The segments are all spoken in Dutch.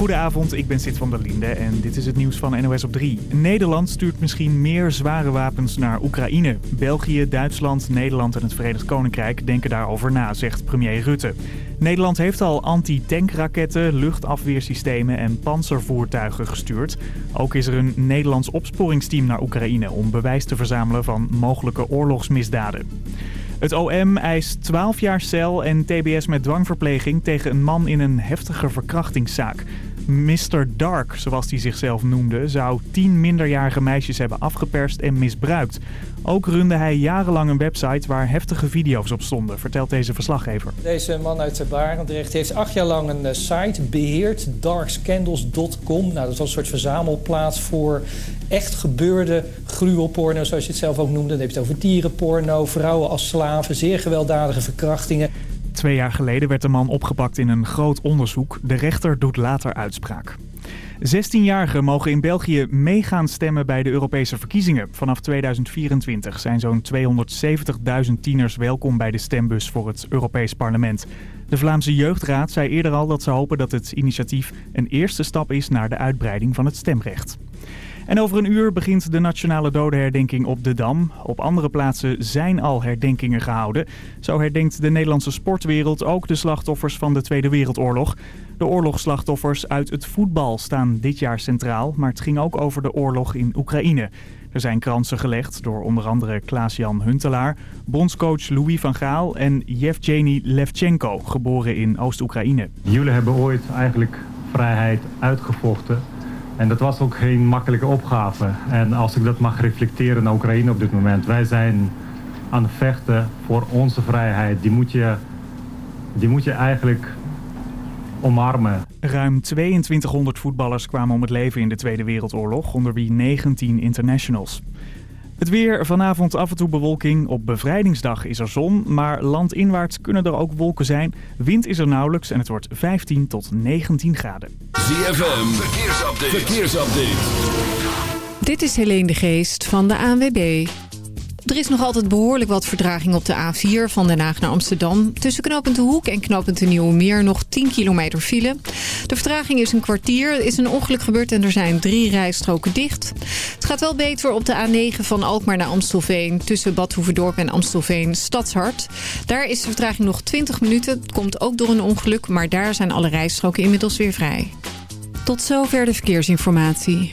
Goedenavond, ik ben Sid van der Linde en dit is het nieuws van NOS op 3. Nederland stuurt misschien meer zware wapens naar Oekraïne. België, Duitsland, Nederland en het Verenigd Koninkrijk denken daarover na, zegt premier Rutte. Nederland heeft al anti-tankraketten, luchtafweersystemen en panzervoertuigen gestuurd. Ook is er een Nederlands opsporingsteam naar Oekraïne om bewijs te verzamelen van mogelijke oorlogsmisdaden. Het OM eist 12 jaar cel en tbs met dwangverpleging tegen een man in een heftige verkrachtingszaak. Mr. Dark, zoals hij zichzelf noemde, zou tien minderjarige meisjes hebben afgeperst en misbruikt. Ook runde hij jarenlang een website waar heftige video's op stonden, vertelt deze verslaggever. Deze man uit Barendrecht heeft acht jaar lang een eh, site beheerd, darkscandals.com. Nou, dat was een soort verzamelplaats voor echt gebeurde gruwelporno, zoals je het zelf ook noemde. Dan heb je het over dierenporno, vrouwen als slaven, zeer gewelddadige verkrachtingen. Twee jaar geleden werd de man opgepakt in een groot onderzoek. De rechter doet later uitspraak. 16-jarigen mogen in België meegaan stemmen bij de Europese verkiezingen. Vanaf 2024 zijn zo'n 270.000 tieners welkom bij de stembus voor het Europees Parlement. De Vlaamse Jeugdraad zei eerder al dat ze hopen dat het initiatief een eerste stap is naar de uitbreiding van het stemrecht. En over een uur begint de nationale dodenherdenking op de Dam. Op andere plaatsen zijn al herdenkingen gehouden. Zo herdenkt de Nederlandse sportwereld ook de slachtoffers van de Tweede Wereldoorlog. De oorlogsslachtoffers uit het voetbal staan dit jaar centraal, maar het ging ook over de oorlog in Oekraïne. Er zijn kransen gelegd door onder andere Klaas-Jan Huntelaar, bondscoach Louis van Gaal en Yevgeny Levchenko, geboren in Oost-Oekraïne. Jullie hebben ooit eigenlijk vrijheid uitgevochten en dat was ook geen makkelijke opgave. En als ik dat mag reflecteren naar Oekraïne op dit moment. Wij zijn aan het vechten voor onze vrijheid. Die moet je, die moet je eigenlijk omarmen. Ruim 2200 voetballers kwamen om het leven in de Tweede Wereldoorlog, onder wie 19 internationals. Het weer, vanavond af en toe bewolking. Op bevrijdingsdag is er zon, maar landinwaarts kunnen er ook wolken zijn. Wind is er nauwelijks en het wordt 15 tot 19 graden. ZFM, verkeersupdate. verkeersupdate. Dit is Helene de Geest van de ANWB. Er is nog altijd behoorlijk wat verdraging op de A4 van Den Haag naar Amsterdam. Tussen knooppunt De Hoek en knooppunt De nog 10 kilometer file. De vertraging is een kwartier. Er is een ongeluk gebeurd en er zijn drie rijstroken dicht. Het gaat wel beter op de A9 van Alkmaar naar Amstelveen... tussen Bad Hoeverdorp en Amstelveen Stadshart. Daar is de vertraging nog 20 minuten. Het komt ook door een ongeluk, maar daar zijn alle rijstroken inmiddels weer vrij. Tot zover de verkeersinformatie.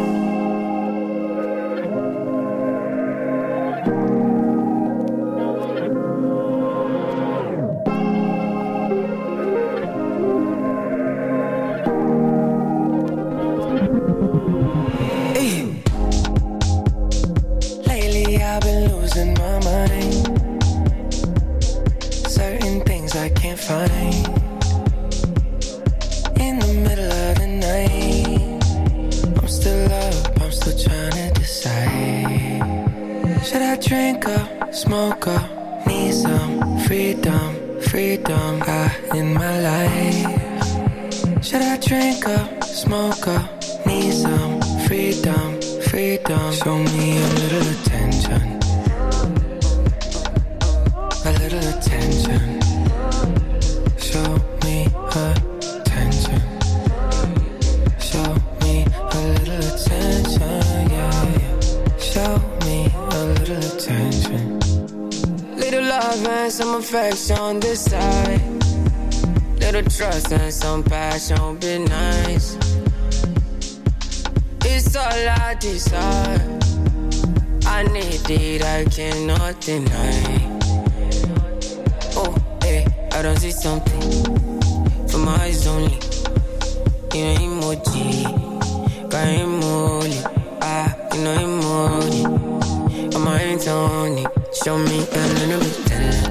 drink up. some passion, be nice. It's all I desire. I need it, I cannot deny. Oh, hey, I don't see something. For my eyes only. You know emoji, got emoji. Ah, you know emoji. On my hands only. Show me a little bit.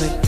me.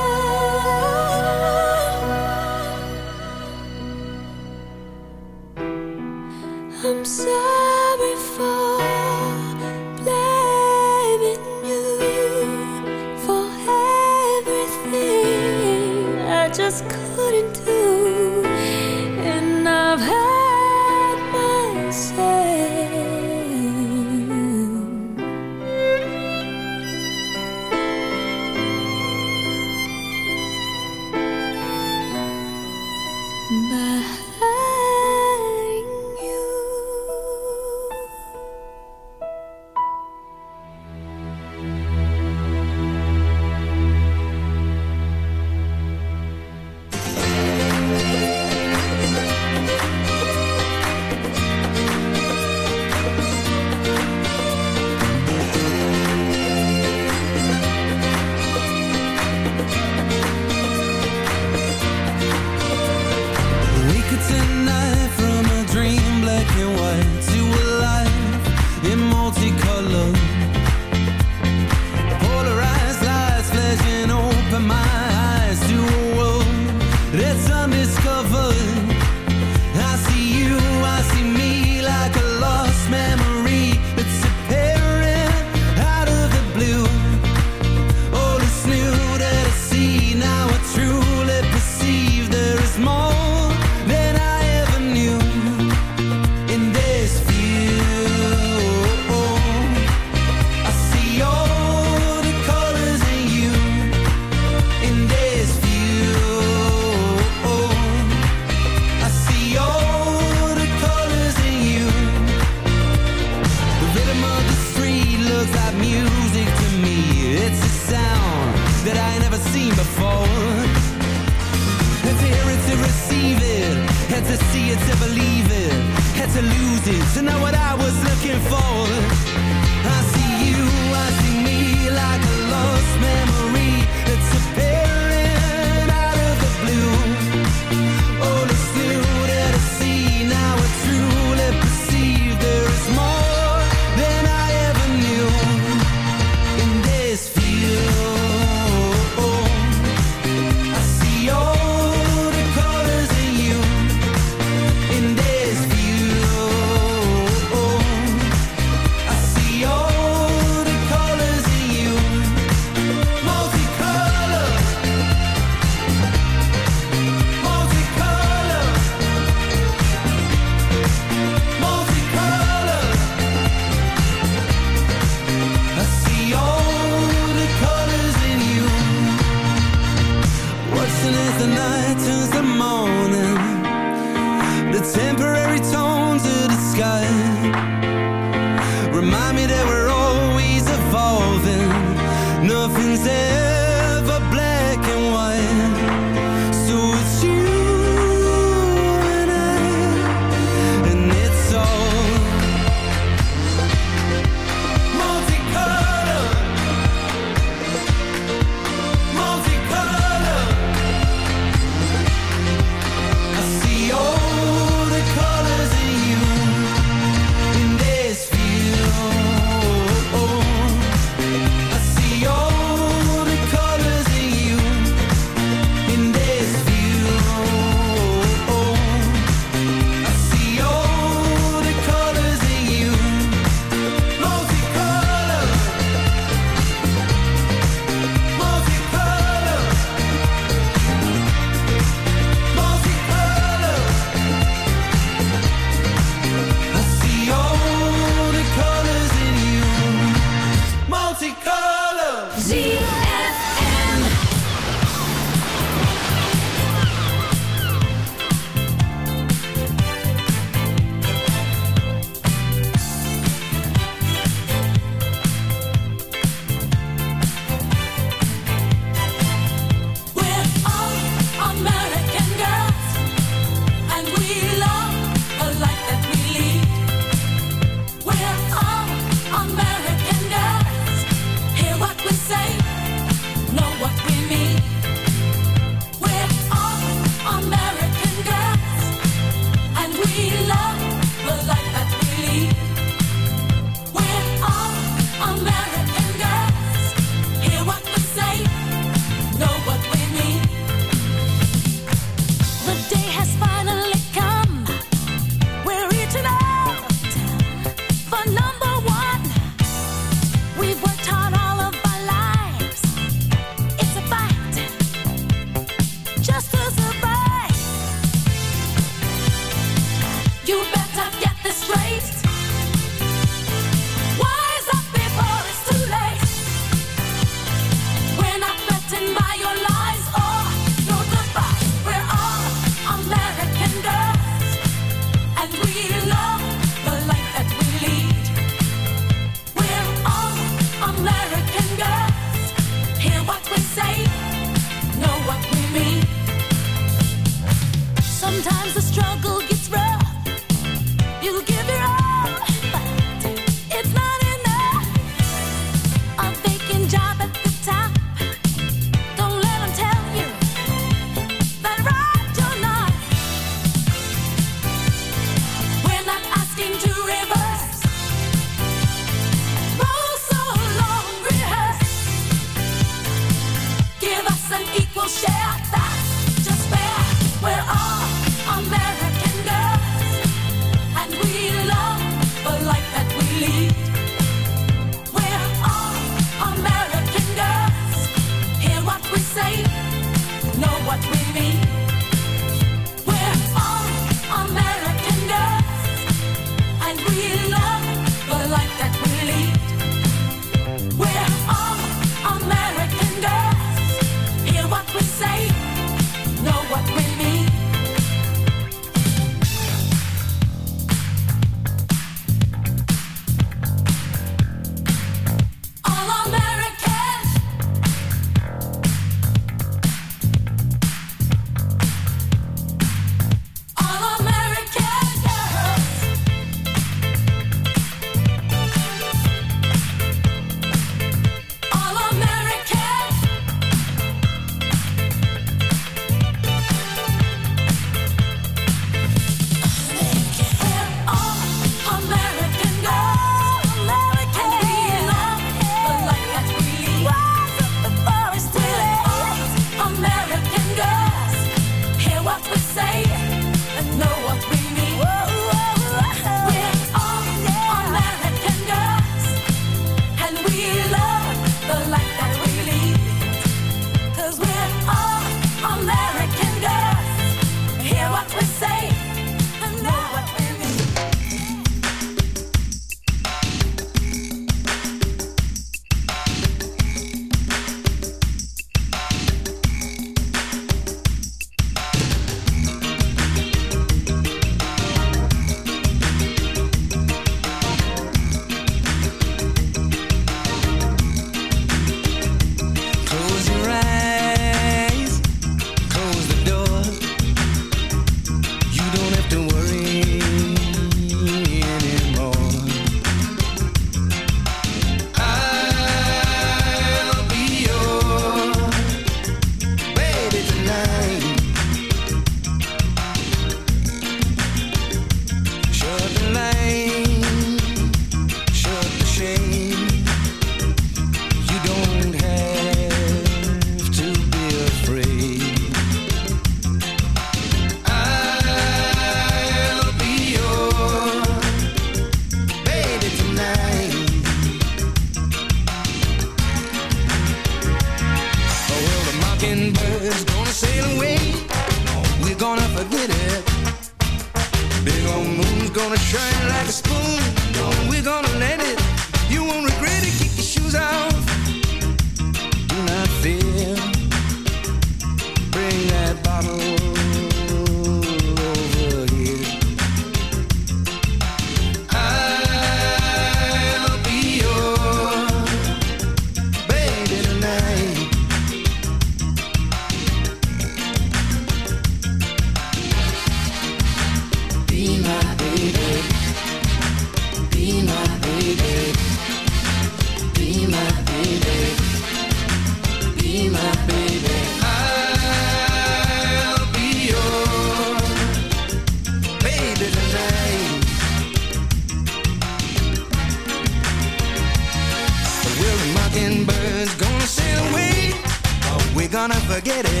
Forget it.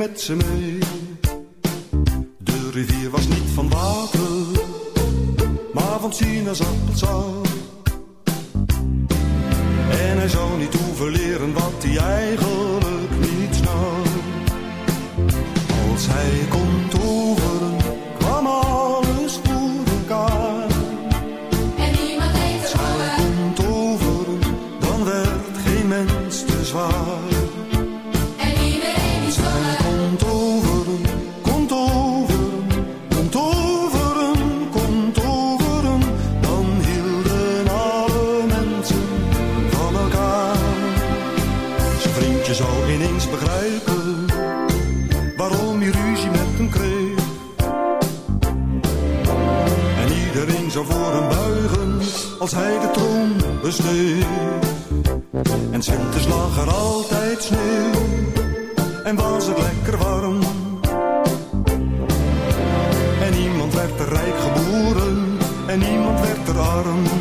met ze mee. Zo zou voor hem buigen als hij de troon besteed. En Sinters lag er altijd sneeuw en was het lekker warm. En niemand werd er rijk geboren en niemand werd er arm.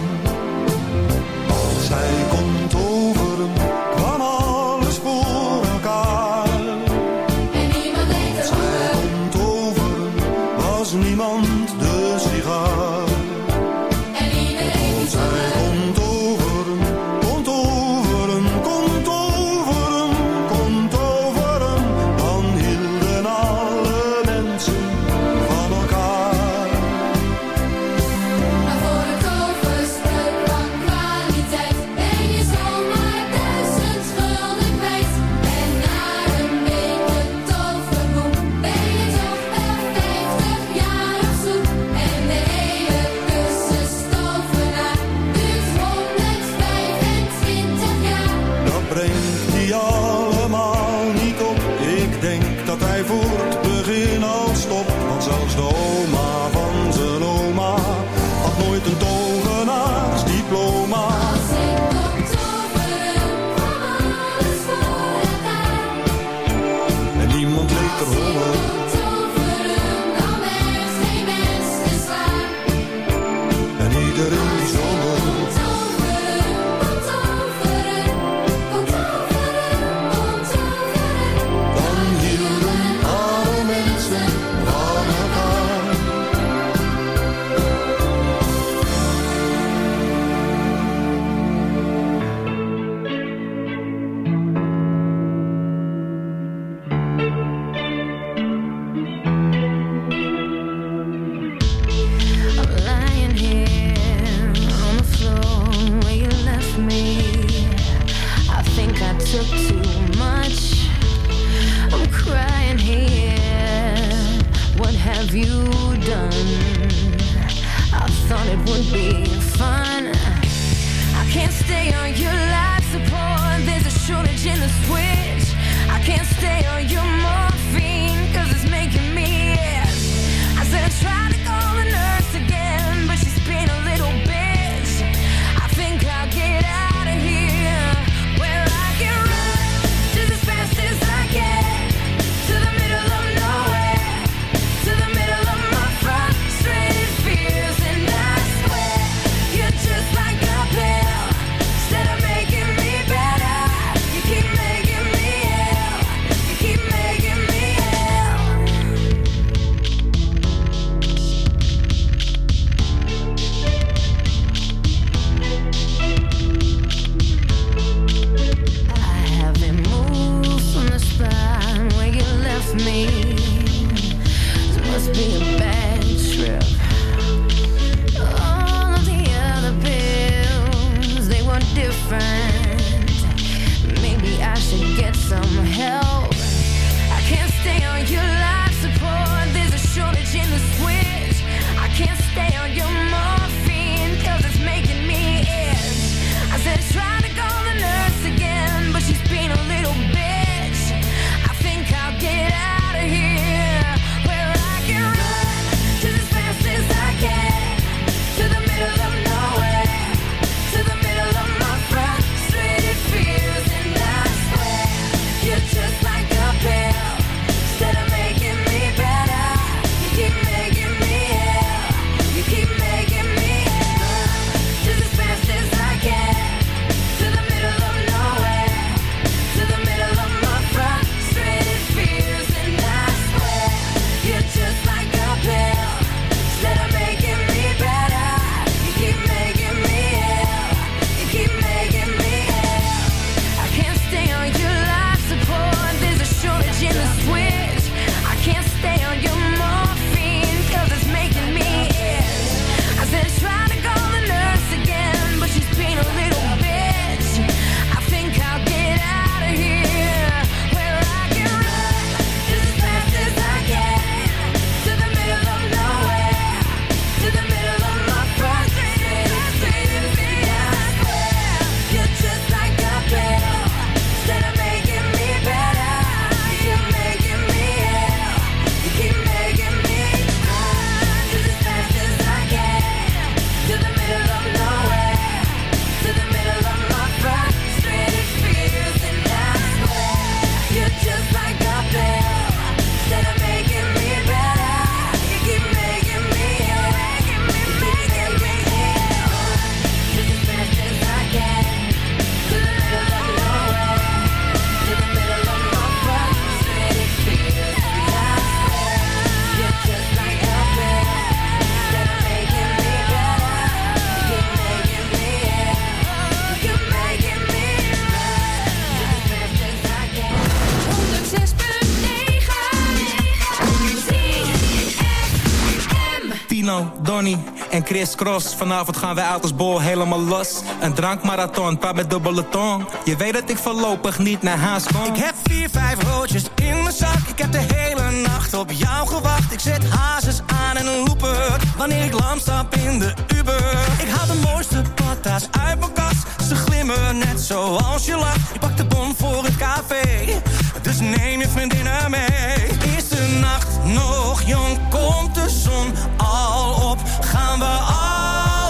Donny en Chris Cross. Vanavond gaan wij uit als bol helemaal los. Een drankmarathon, praat met dubbele tong. Je weet dat ik voorlopig niet naar huis kom. Ik heb vier, vijf roodjes in mijn zak. Ik heb de hele nacht op jou gewacht. Ik zet hazes aan en een looper. Wanneer ik lam stap in de Uber. Ik haal de mooiste uit mijn kast. Ze glimmen net zoals je lacht. Ik pak de bon voor het café. Dus neem je vriendinnen mee. Is de nacht nog jong? Komt de zon al op? Gaan we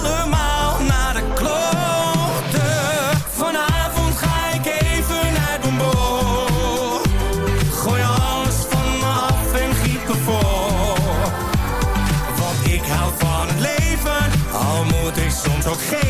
allemaal naar de kloten? Vanavond ga ik even naar boom. Gooi alles van me af en giet me voor. Want ik hou van het leven, al moet ik soms ook geven.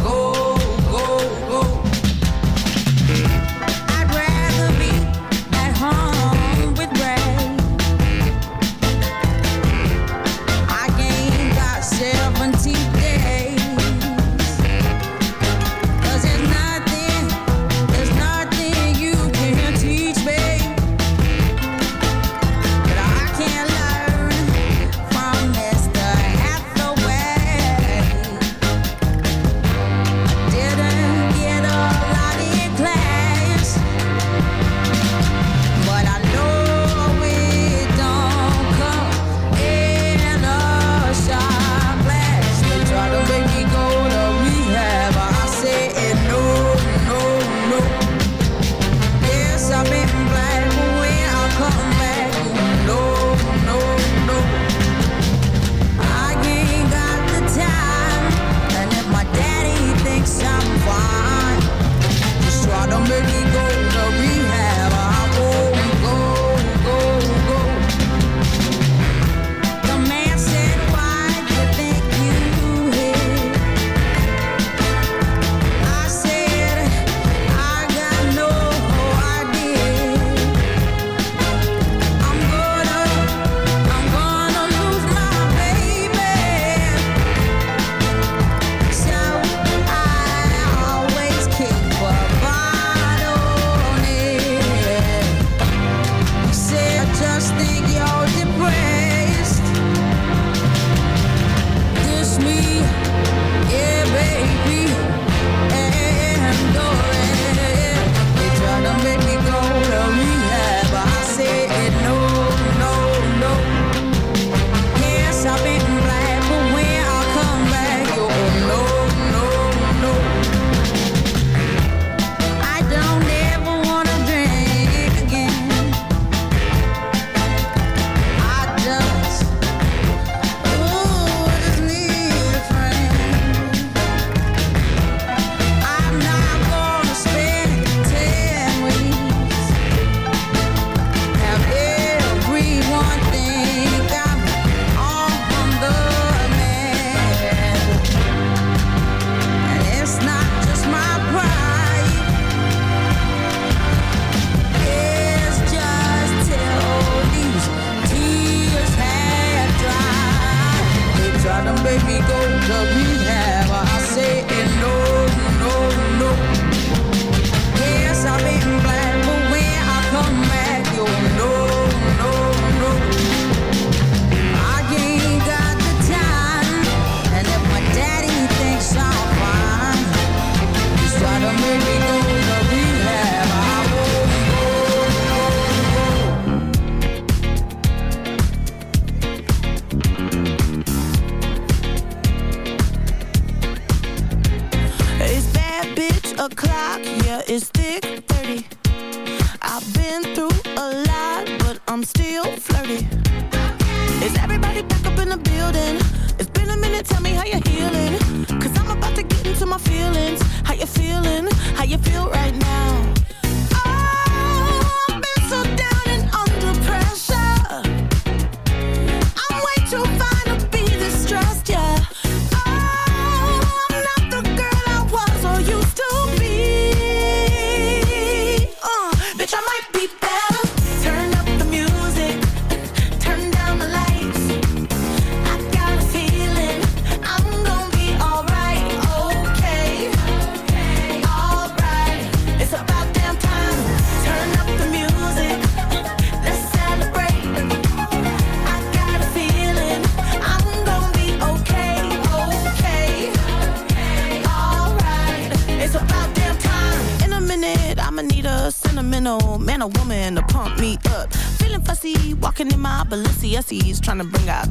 trying to bring out